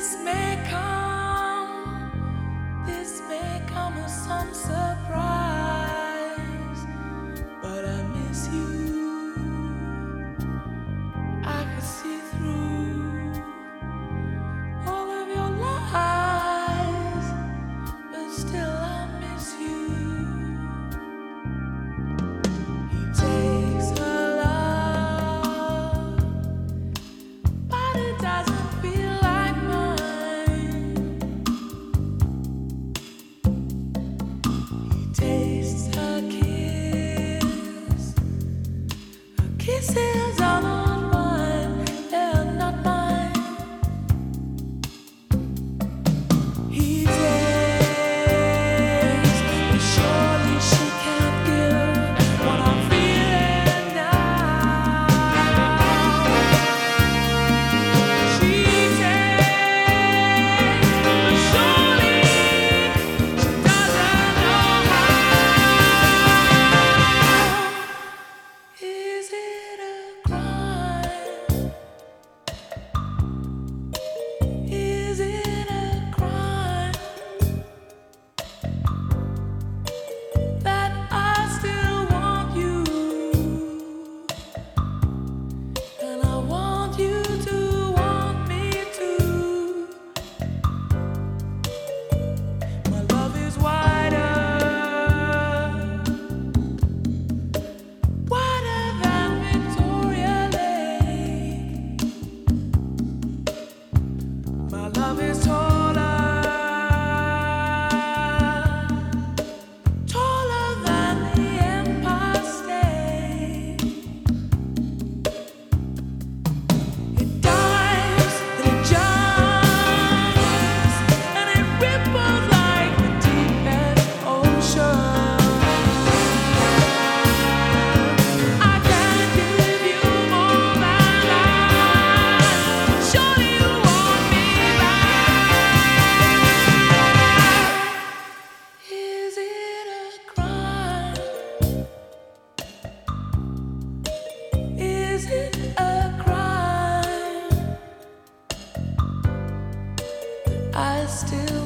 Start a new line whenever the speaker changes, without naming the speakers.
this may come. I still